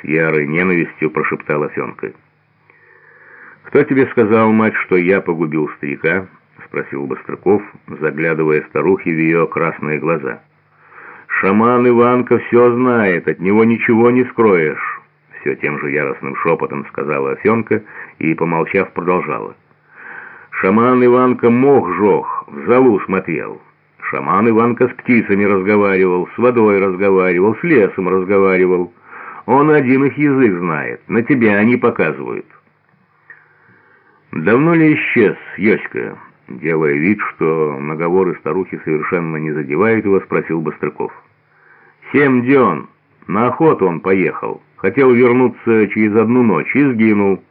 С ярой ненавистью прошептала Фенка. «Кто тебе сказал, мать, что я погубил старика?» — спросил Быстрыков, заглядывая старухе в ее красные глаза. «Шаман Иванка все знает, от него ничего не скроешь», — все тем же яростным шепотом сказала Фенка и, помолчав, продолжала. «Шаман Иванка мох жег, в залу смотрел. Шаман Иванка с птицами разговаривал, с водой разговаривал, с лесом разговаривал. Он один их язык знает, на тебя они показывают». «Давно ли исчез, Йоська?» Делая вид, что наговоры старухи совершенно не задевают его, спросил Быстрыков. «Семь дён. На охоту он поехал. Хотел вернуться через одну ночь и сгинул.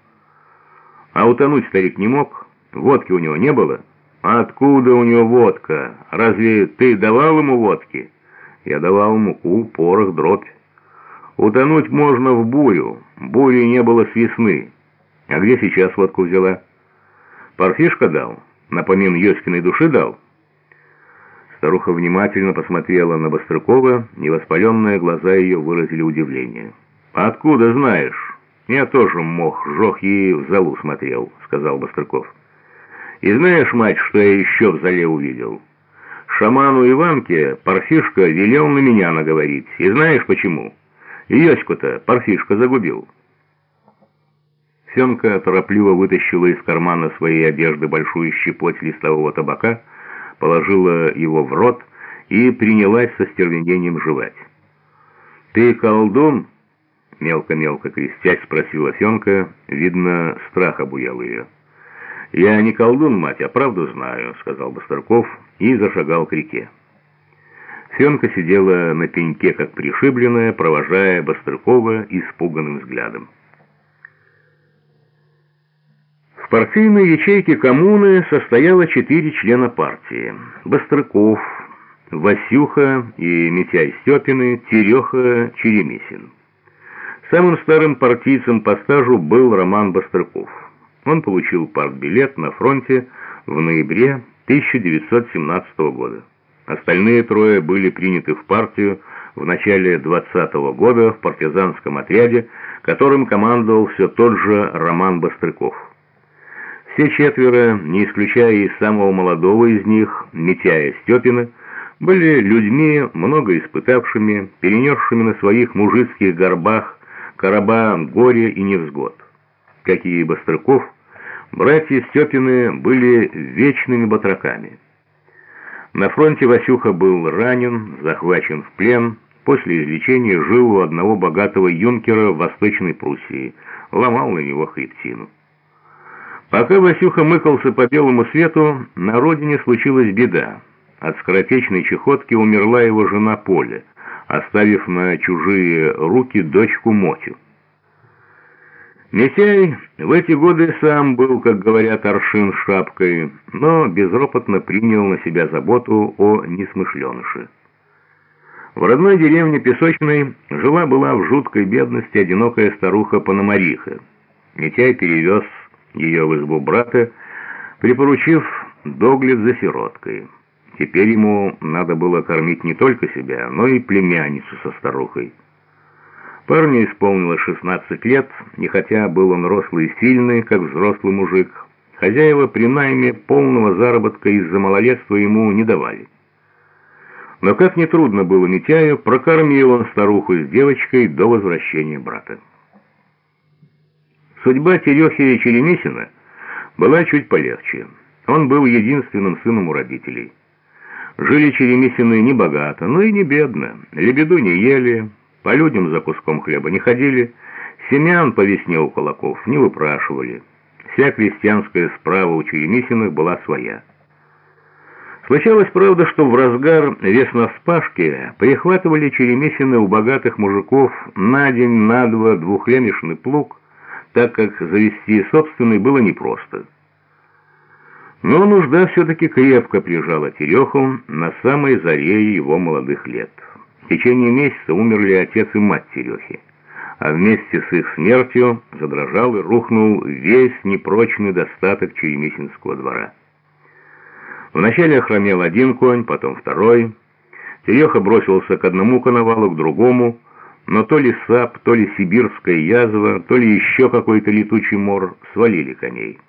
А утонуть старик не мог. Водки у него не было. Откуда у него водка? Разве ты давал ему водки?» «Я давал муку, порох, дробь. Утонуть можно в бурю. Бури не было с весны. А где сейчас водку взяла?» «Парфишка дал?» Напомин Йоськиной души дал?» Старуха внимательно посмотрела на Бострыкова, невоспаленные глаза ее выразили удивление. «Откуда знаешь?» «Я тоже мох, жох и в залу смотрел», — сказал Бострыков. «И знаешь, мать, что я еще в зале увидел? Шаману Иванке Парфишка велел на меня наговорить. И знаешь почему? Йоську-то Парфишка загубил». Семка торопливо вытащила из кармана своей одежды большую щепоть листового табака, положила его в рот и принялась со стервенением жевать. «Ты колдун?» — мелко-мелко крестясь спросила Семка. Видно, страх обуял ее. «Я не колдун, мать, а правду знаю», — сказал Бастырков и зашагал к реке. Фенка сидела на пеньке, как пришибленная, провожая Бастыркова испуганным взглядом. В партийной ячейке коммуны состояло четыре члена партии. Быстрыков, Васюха и Митяй Степины, Тереха Черемисин. Самым старым партийцем по стажу был Роман Быстрыков. Он получил партбилет на фронте в ноябре 1917 года. Остальные трое были приняты в партию в начале 20 года в партизанском отряде, которым командовал все тот же Роман Быстрыков. Все четверо, не исключая и самого молодого из них, Митяя Степина, были людьми, много испытавшими, перенесшими на своих мужицких горбах короба горе и невзгод. Как и Бострыков, братья Степины были вечными батраками. На фронте Васюха был ранен, захвачен в плен, после излечения жил у одного богатого юнкера в Восточной Пруссии, ломал на него хребтину. Пока Васюха мыкался по белому свету, на родине случилась беда. От скоротечной чехотки умерла его жена Поля, оставив на чужие руки дочку Мотю. Митяй в эти годы сам был, как говорят, аршин шапкой, но безропотно принял на себя заботу о несмышленыше. В родной деревне Песочной жила-была в жуткой бедности одинокая старуха Пономариха. Митяй перевез ее в избу брата, припоручив догляд за сироткой. Теперь ему надо было кормить не только себя, но и племянницу со старухой. Парню исполнилось 16 лет, и хотя был он рослый и сильный, как взрослый мужик, хозяева при найме полного заработка из-за малолетства ему не давали. Но как нетрудно было Митяю, прокормил он старуху с девочкой до возвращения брата. Судьба Терехи Черемисина была чуть полегче. Он был единственным сыном у родителей. Жили Черемисины не богато, но и не бедно. Лебеду не ели, по людям за куском хлеба не ходили, семян по весне у кулаков не выпрашивали. Вся крестьянская справа у Черемисиных была своя. Случалось, правда, что в разгар весноспашки прихватывали Черемисины у богатых мужиков на день, на два двухлемешный плуг, так как завести собственный было непросто. Но нужда все-таки крепко прижала Тереху на самой заре его молодых лет. В течение месяца умерли отец и мать Терехи, а вместе с их смертью задрожал и рухнул весь непрочный достаток Черемисинского двора. Вначале охромел один конь, потом второй. Тереха бросился к одному коновалу, к другому, но то ли сап, то ли сибирская язва, то ли еще какой-то летучий мор свалили коней.